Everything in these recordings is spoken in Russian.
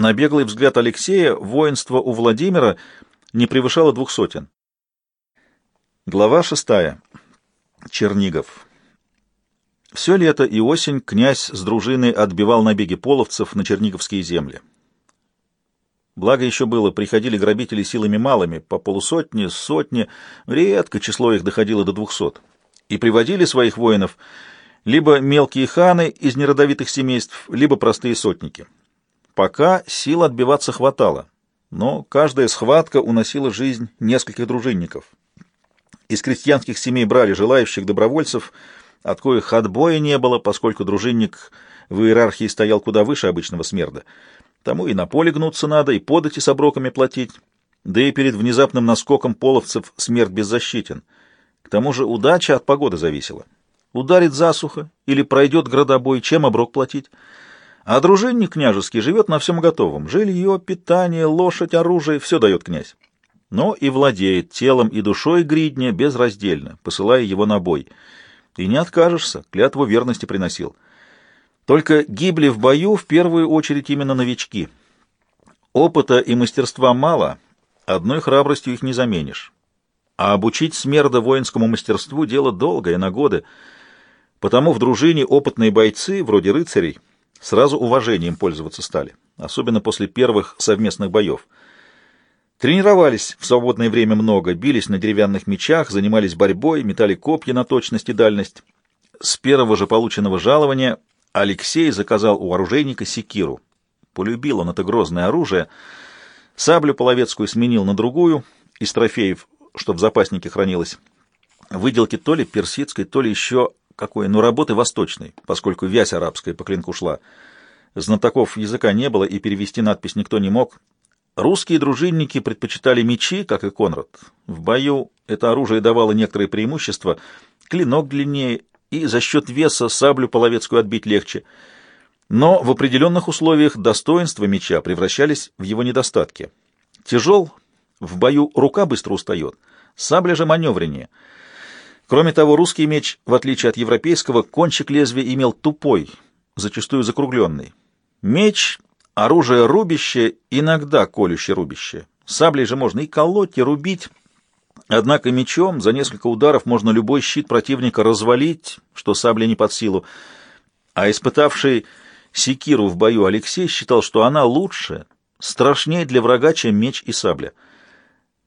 На беглый взгляд Алексея воинство у Владимира не превышало двух сотен. Глава шестая. Чернигов. Все лето и осень князь с дружиной отбивал набеги половцев на черниговские земли. Благо еще было, приходили грабители силами малыми, по полусотни, сотни, редко число их доходило до двухсот, и приводили своих воинов либо мелкие ханы из неродовитых семейств, либо простые сотники. Пока сил отбиваться хватало, но каждая схватка уносила жизнь нескольких дружинников. Из крестьянских семей брали желающих добровольцев, от коих отбоя не было, поскольку дружинник в иерархии стоял куда выше обычного смерда. Тому и на поле гнуться надо, и подати с оброками платить. Да и перед внезапным наскоком половцев смерть беззащитен. К тому же удача от погоды зависела. Ударит засуха или пройдет градобой, чем оброк платить? А дружинник княжеский живет на всем готовом. Жилье, питание, лошадь, оружие — все дает князь. Но и владеет телом и душой гридня безраздельно, посылая его на бой. И не откажешься, клятву верности приносил. Только гибли в бою в первую очередь именно новички. Опыта и мастерства мало, одной храбростью их не заменишь. А обучить смерда воинскому мастерству — дело долгое, на годы. Потому в дружине опытные бойцы, вроде рыцарей, сразу уважением пользоваться стали, особенно после первых совместных боев. Тренировались в свободное время много, бились на деревянных мечах, занимались борьбой, метали копья на точность и дальность. С первого же полученного жалования Алексей заказал у оружейника секиру. Полюбил он это грозное оружие. Саблю половецкую сменил на другую, из трофеев, что в запаснике хранилось. Выделки то ли персидской, то ли еще какой, но работы восточной, поскольку вязь арабская по клинку шла. Знатоков языка не было, и перевести надпись никто не мог. Русские дружинники предпочитали мечи, как и Конрад. В бою это оружие давало некоторые преимущества, клинок длиннее, и за счет веса саблю половецкую отбить легче. Но в определенных условиях достоинства меча превращались в его недостатки. Тяжел, в бою рука быстро устает, сабля же маневреннее. Кроме того, русский меч, в отличие от европейского, кончик лезвия имел тупой, зачастую закругленный. Меч — оружие рубящее, иногда колюще рубящее. Саблей же можно и колоть, и рубить, Однако мечом за несколько ударов можно любой щит противника развалить, что сабля не под силу. А испытавший секиру в бою Алексей считал, что она лучше, страшнее для врага, чем меч и сабля.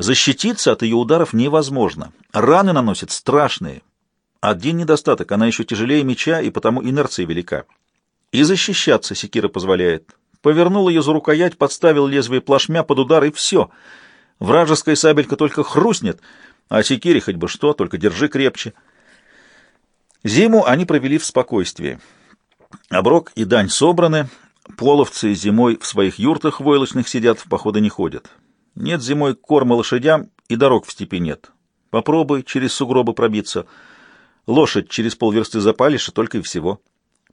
Защититься от ее ударов невозможно. Раны наносит страшные. Один недостаток — она еще тяжелее меча, и потому инерция велика. И защищаться секира позволяет. Повернул ее за рукоять, подставил лезвие плашмя под удар, и все — Вражеская сабелька только хрустнет, а секири хоть бы что, только держи крепче. Зиму они провели в спокойствии. Оброк и дань собраны, половцы зимой в своих юртах войлочных сидят, в походы не ходят. Нет зимой корма лошадям и дорог в степи нет. Попробуй через сугробы пробиться. Лошадь через полверсты запалишь, только и всего.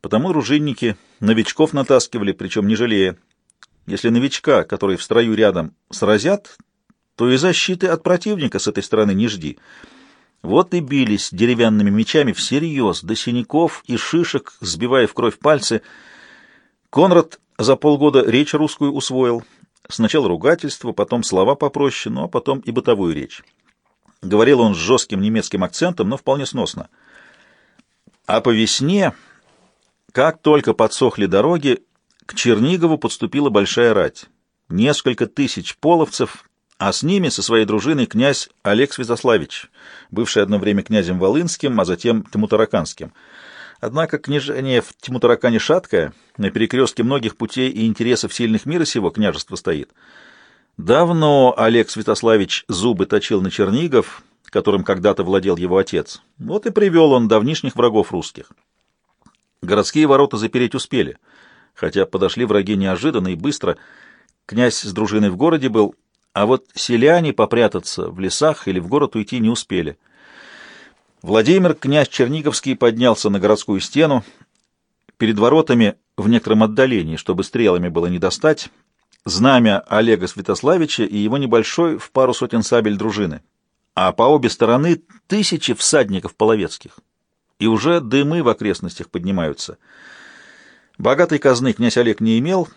Потому дружинники новичков натаскивали, причем не жалея. Если новичка, который в строю рядом, сразят, то и защиты от противника с этой стороны не жди. Вот и бились деревянными мечами всерьез, до синяков и шишек, сбивая в кровь пальцы. Конрад за полгода речь русскую усвоил. Сначала ругательство, потом слова попроще, ну а потом и бытовую речь. Говорил он с жестким немецким акцентом, но вполне сносно. А по весне, как только подсохли дороги, к Чернигову подступила большая рать. Несколько тысяч половцев а с ними, со своей дружиной, князь Олег Святославич, бывший одно время князем Волынским, а затем Тимутараканским. Однако княжение в Тимутаракане шаткое, на перекрестке многих путей и интересов сильных мира сего княжество стоит. Давно Олег Святославич зубы точил на Чернигов, которым когда-то владел его отец. Вот и привел он давнишних врагов русских. Городские ворота запереть успели, хотя подошли враги неожиданно и быстро. Князь с дружиной в городе был, а вот селяне попрятаться в лесах или в город уйти не успели. Владимир, князь Черниговский, поднялся на городскую стену. Перед воротами, в некотором отдалении, чтобы стрелами было не достать, знамя Олега Святославича и его небольшой в пару сотен сабель дружины, а по обе стороны тысячи всадников половецких. И уже дымы в окрестностях поднимаются. Богатой казны князь Олег не имел,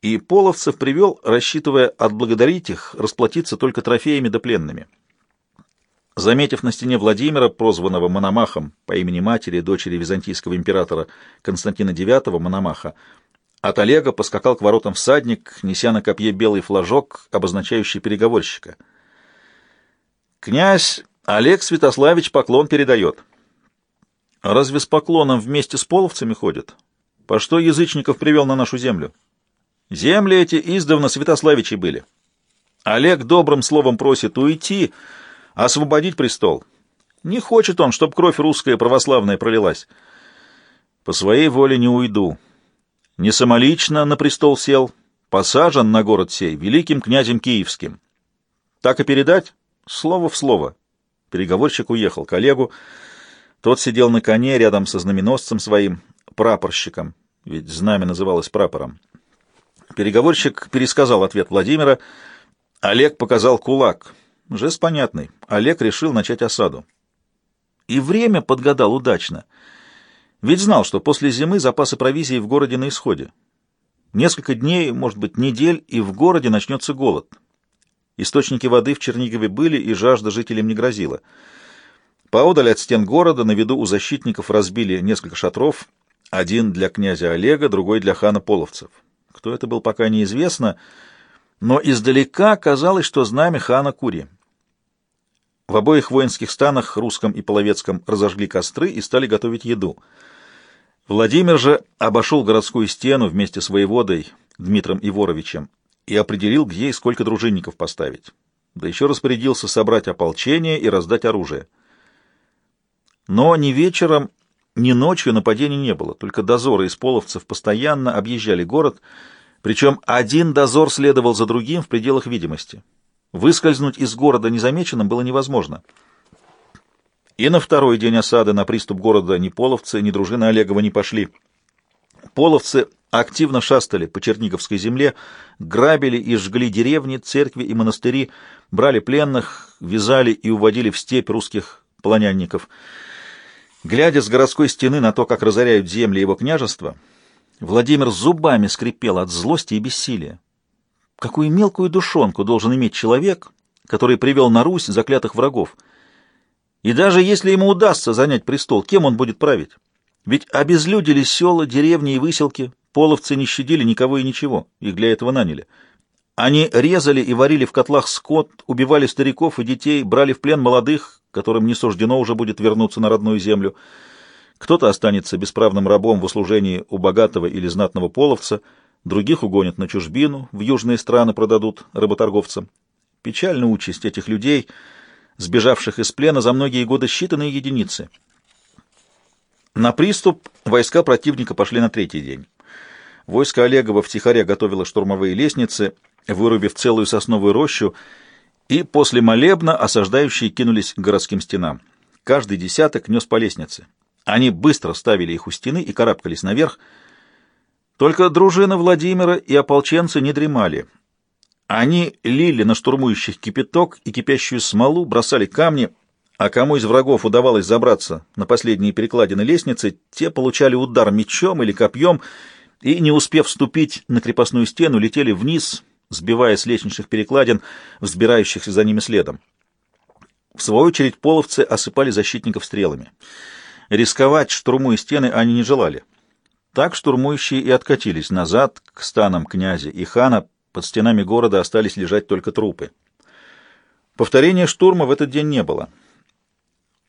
и Половцев привел, рассчитывая отблагодарить их, расплатиться только трофеями да пленными. Заметив на стене Владимира, прозванного Мономахом по имени матери дочери византийского императора Константина IX Мономаха, от Олега поскакал к воротам всадник, неся на копье белый флажок, обозначающий переговорщика. «Князь Олег Святославич поклон передает». «Разве с поклоном вместе с половцами ходят? По что язычников привел на нашу землю?» «Земли эти издавна Святославичи были. Олег добрым словом просит уйти, — освободить престол. Не хочет он, чтобы кровь русская православная пролилась. По своей воле не уйду. Не самолично на престол сел, посажен на город сей великим князем киевским. Так и передать? Слово в слово. Переговорщик уехал к Олегу. Тот сидел на коне рядом со знаменосцем своим, прапорщиком, ведь знамя называлось прапором. Переговорщик пересказал ответ Владимира. Олег показал кулак — Жест понятный. Олег решил начать осаду. И время подгадал удачно. Ведь знал, что после зимы запасы провизии в городе на исходе. Несколько дней, может быть, недель, и в городе начнется голод. Источники воды в Чернигове были, и жажда жителям не грозила. Поодаль от стен города на виду у защитников разбили несколько шатров, один для князя Олега, другой для хана Половцев. Кто это был, пока неизвестно, но издалека казалось, что знамя хана Кури. В обоих воинских станах, русском и половецком, разожгли костры и стали готовить еду. Владимир же обошел городскую стену вместе с воеводой Дмитром Иворовичем и определил, где и сколько дружинников поставить. Да еще распорядился собрать ополчение и раздать оружие. Но ни вечером, ни ночью нападений не было, только дозоры из половцев постоянно объезжали город, причем один дозор следовал за другим в пределах видимости. Выскользнуть из города незамеченным было невозможно. И на второй день осады на приступ города ни половцы, ни дружина Олегова не пошли. Половцы активно шастали по Черниговской земле, грабили и жгли деревни, церкви и монастыри, брали пленных, вязали и уводили в степь русских полонянников. Глядя с городской стены на то, как разоряют земли его княжества, Владимир зубами скрипел от злости и бессилия. Какую мелкую душонку должен иметь человек, который привел на Русь заклятых врагов? И даже если ему удастся занять престол, кем он будет править? Ведь обезлюдили села, деревни и выселки, половцы не щадили никого и ничего, их для этого наняли. Они резали и варили в котлах скот, убивали стариков и детей, брали в плен молодых, которым не суждено уже будет вернуться на родную землю. Кто-то останется бесправным рабом в услужении у богатого или знатного половца — других угонят на чужбину, в южные страны продадут работорговцам. Печальная участь этих людей, сбежавших из плена за многие годы считанные единицы. На приступ войска противника пошли на третий день. Войско Олегова втихаря готовило штурмовые лестницы, вырубив целую сосновую рощу, и после молебна осаждающие кинулись к городским стенам. Каждый десяток нес по лестнице. Они быстро ставили их у стены и карабкались наверх, только дружина Владимира и ополченцы не дремали. Они лили на штурмующих кипяток и кипящую смолу, бросали камни, а кому из врагов удавалось забраться на последние перекладины лестницы, те получали удар мечом или копьем и, не успев вступить на крепостную стену, летели вниз, сбивая с лестничных перекладин, взбирающихся за ними следом. В свою очередь половцы осыпали защитников стрелами. Рисковать, штурмуя стены, они не желали. Так штурмующие и откатились назад к станам князя и хана, под стенами города остались лежать только трупы. Повторения штурма в этот день не было.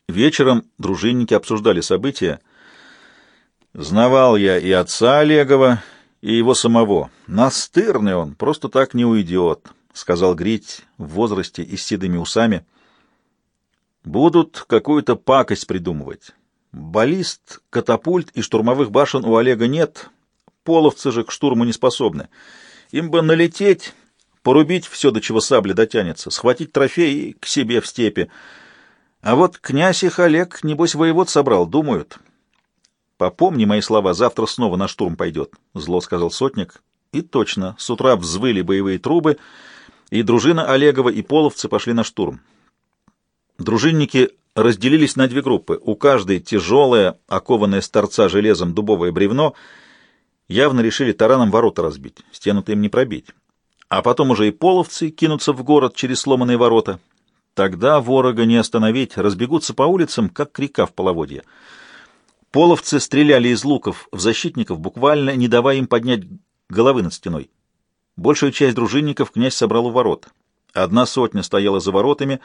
Вечером дружинники обсуждали события. Знавал я и отца Олегова, и его самого. Настырный он, просто так не уйдет, — сказал Грить в возрасте и с седыми усами. Будут какую-то пакость придумывать. Баллист, катапульт и штурмовых башен у Олега нет, половцы же к штурму не способны. Им бы налететь, порубить все, до чего сабля дотянется, схватить трофей и к себе в степи. А вот князь их Олег, небось, воевод собрал, думают. Попомни мои слова, завтра снова на штурм пойдет, — зло сказал сотник. И точно, с утра взвыли боевые трубы, и дружина Олегова и половцы пошли на штурм. Дружинники разделились на две группы. У каждой тяжелое, окованное с торца железом дубовое бревно. явно решили тараном ворота разбить, стену-то им не пробить. А потом уже и половцы кинутся в город через сломанные ворота. Тогда ворога не остановить, разбегутся по улицам, как река в половодье. Половцы стреляли из луков в защитников, буквально не давая им поднять головы над стеной. Большую часть дружинников князь собрал у ворот. Одна сотня стояла за воротами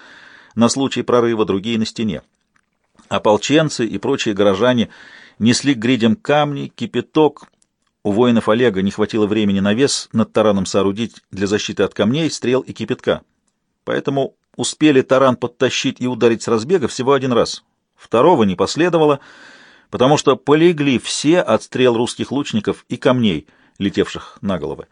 на случай прорыва, другие — на стене. Ополченцы и прочие горожане несли к гридям камни, кипяток. У воинов Олега не хватило времени на вес над тараном соорудить для защиты от камней, стрел и кипятка. Поэтому успели таран подтащить и ударить с разбега всего один раз. Второго не последовало, потому что полегли все от стрел русских лучников и камней, летевших на головы.